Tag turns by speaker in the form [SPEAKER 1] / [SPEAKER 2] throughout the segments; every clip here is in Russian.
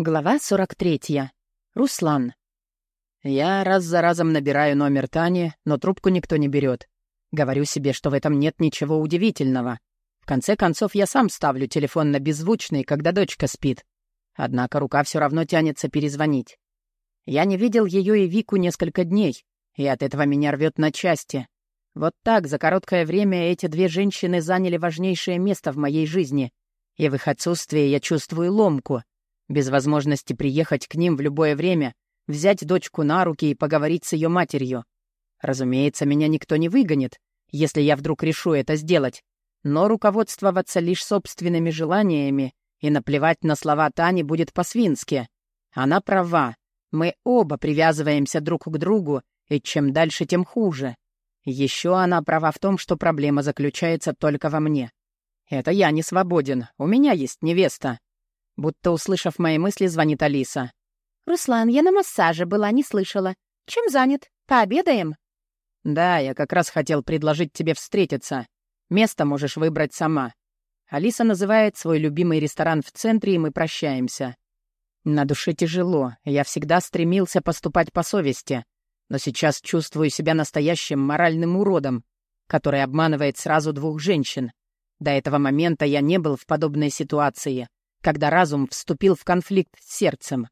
[SPEAKER 1] Глава 43. Руслан. Я раз за разом набираю номер Тани, но трубку никто не берет. Говорю себе, что в этом нет ничего удивительного. В конце концов, я сам ставлю телефон на беззвучный, когда дочка спит. Однако рука все равно тянется перезвонить. Я не видел ее и Вику несколько дней, и от этого меня рвет на части. Вот так за короткое время эти две женщины заняли важнейшее место в моей жизни, и в их отсутствии я чувствую ломку — без возможности приехать к ним в любое время, взять дочку на руки и поговорить с ее матерью. Разумеется, меня никто не выгонит, если я вдруг решу это сделать, но руководствоваться лишь собственными желаниями и наплевать на слова Тани будет по-свински. Она права. Мы оба привязываемся друг к другу, и чем дальше, тем хуже. Еще она права в том, что проблема заключается только во мне. Это я не свободен, у меня есть невеста. Будто услышав мои мысли, звонит Алиса.
[SPEAKER 2] «Руслан, я на массаже была, не слышала. Чем занят? Пообедаем?»
[SPEAKER 1] «Да, я как раз хотел предложить тебе встретиться. Место можешь выбрать сама». Алиса называет свой любимый ресторан в центре, и мы прощаемся. На душе тяжело, я всегда стремился поступать по совести, но сейчас чувствую себя настоящим моральным уродом, который обманывает сразу двух женщин. До этого момента я не был в подобной ситуации когда разум вступил в конфликт с сердцем.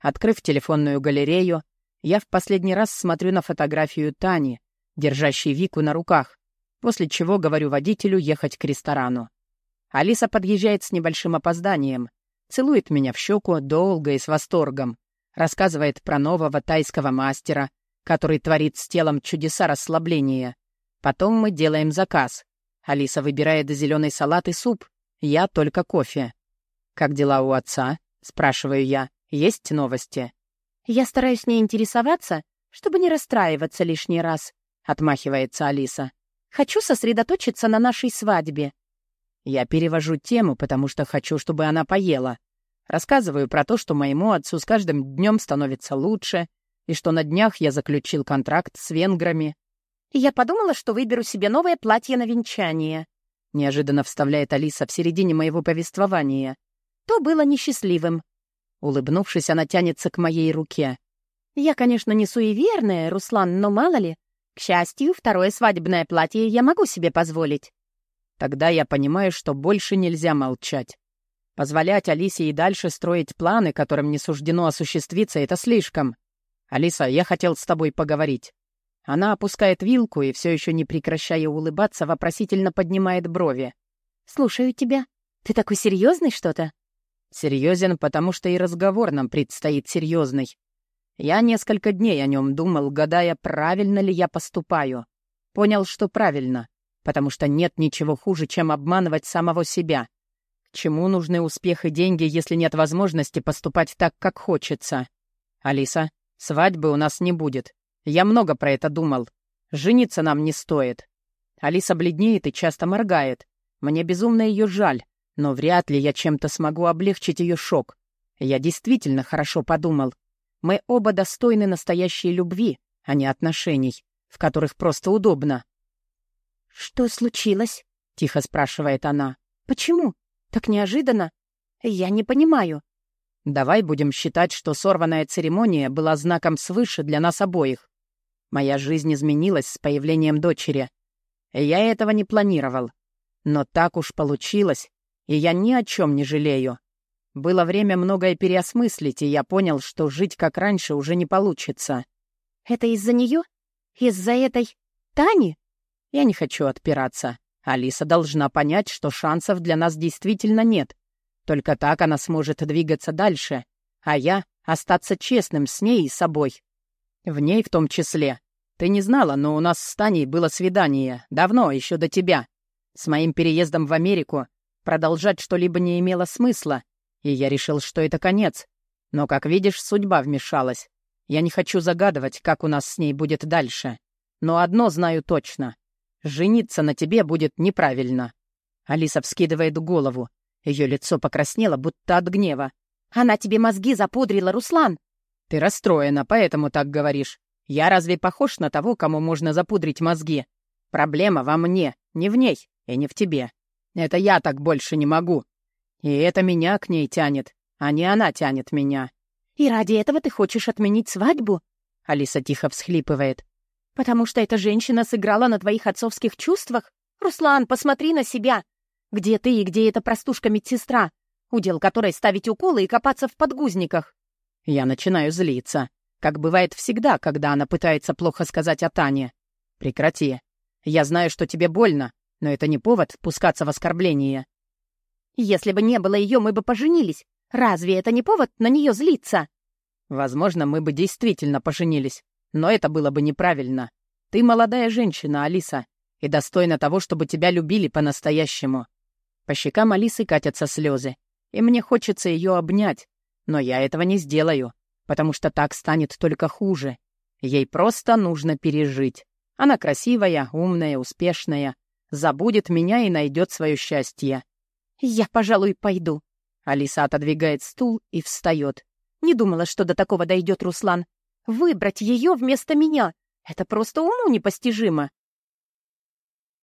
[SPEAKER 1] Открыв телефонную галерею, я в последний раз смотрю на фотографию Тани, держащей Вику на руках, после чего говорю водителю ехать к ресторану. Алиса подъезжает с небольшим опозданием, целует меня в щеку долго и с восторгом, рассказывает про нового тайского мастера, который творит с телом чудеса расслабления. Потом мы делаем заказ. Алиса выбирает зеленый салат и суп, я только кофе. «Как дела у отца?» — спрашиваю я. «Есть новости?»
[SPEAKER 2] «Я стараюсь не интересоваться, чтобы не расстраиваться лишний раз», — отмахивается Алиса. «Хочу сосредоточиться на нашей свадьбе».
[SPEAKER 1] Я перевожу тему, потому что хочу, чтобы она поела. Рассказываю про то, что моему отцу с каждым днем становится лучше, и что на днях я заключил контракт с венграми.
[SPEAKER 2] «Я подумала, что выберу себе новое платье на венчание», —
[SPEAKER 1] неожиданно вставляет Алиса в середине моего повествования
[SPEAKER 2] то было несчастливым.
[SPEAKER 1] Улыбнувшись, она тянется к моей руке.
[SPEAKER 2] «Я, конечно, не суеверная, Руслан, но мало ли. К счастью, второе свадебное платье я могу себе позволить».
[SPEAKER 1] Тогда я понимаю, что больше нельзя молчать. Позволять Алисе и дальше строить планы, которым не суждено осуществиться, это слишком. «Алиса, я хотел с тобой поговорить». Она опускает вилку и, все еще не прекращая улыбаться, вопросительно поднимает брови.
[SPEAKER 2] «Слушаю тебя. Ты такой серьезный что-то?»
[SPEAKER 1] Серьезен, потому что и разговор нам предстоит серьезный. Я несколько дней о нем думал, гадая, правильно ли я поступаю. Понял, что правильно, потому что нет ничего хуже, чем обманывать самого себя. К чему нужны успех и деньги, если нет возможности поступать так, как хочется? Алиса, свадьбы у нас не будет. Я много про это думал. Жениться нам не стоит. Алиса бледнеет и часто моргает. Мне безумно ее жаль. Но вряд ли я чем-то смогу облегчить ее шок. Я действительно хорошо подумал. Мы оба достойны настоящей любви, а не отношений, в которых просто удобно.
[SPEAKER 2] «Что случилось?»
[SPEAKER 1] — тихо спрашивает она.
[SPEAKER 2] «Почему? Так неожиданно? Я не понимаю».
[SPEAKER 1] «Давай будем считать, что сорванная церемония была знаком свыше для нас обоих. Моя жизнь изменилась с появлением дочери. Я этого не планировал. Но так уж получилось, и я ни о чем не жалею. Было время многое переосмыслить, и я понял, что жить как раньше уже не получится.
[SPEAKER 2] Это из-за нее? Из-за этой Тани?
[SPEAKER 1] Я не хочу отпираться. Алиса должна понять, что шансов для нас действительно нет. Только так она сможет двигаться дальше, а я — остаться честным с ней и собой. В ней в том числе. Ты не знала, но у нас с Таней было свидание. Давно, еще до тебя. С моим переездом в Америку Продолжать что-либо не имело смысла, и я решил, что это конец. Но, как видишь, судьба вмешалась. Я не хочу загадывать, как у нас с ней будет дальше. Но одно знаю точно. Жениться на тебе будет неправильно. Алиса вскидывает голову. Ее лицо покраснело, будто от гнева.
[SPEAKER 2] «Она тебе мозги запудрила, Руслан!»
[SPEAKER 1] «Ты расстроена, поэтому так говоришь. Я разве похож на того, кому можно запудрить мозги? Проблема во мне, не в ней и не в тебе. Это я так больше не могу. И это меня к ней тянет. а не она тянет меня.
[SPEAKER 2] «И ради этого ты хочешь отменить свадьбу?»
[SPEAKER 1] Алиса тихо всхлипывает.
[SPEAKER 2] «Потому что эта женщина сыграла на твоих отцовских чувствах? Руслан, посмотри на себя! Где ты и где эта простушка-медсестра, удел которой ставить уколы и копаться в подгузниках?»
[SPEAKER 1] Я начинаю злиться, как бывает всегда, когда она пытается плохо сказать о Тане. «Прекрати. Я знаю, что тебе больно, но это не повод впускаться в оскорбление».
[SPEAKER 2] «Если бы не было ее, мы бы поженились. Разве это не повод на нее злиться?»
[SPEAKER 1] «Возможно, мы бы действительно поженились, но это было бы неправильно. Ты молодая женщина, Алиса, и достойна того, чтобы тебя любили по-настоящему». По щекам Алисы катятся слезы, и мне хочется ее обнять, но я этого не сделаю, потому что так станет только хуже. Ей просто нужно пережить. Она красивая, умная, успешная, забудет меня и найдет свое счастье.
[SPEAKER 2] «Я, пожалуй, пойду».
[SPEAKER 1] Алиса отодвигает стул и встает.
[SPEAKER 2] «Не думала, что до такого дойдет Руслан. Выбрать ее вместо меня — это просто уму непостижимо».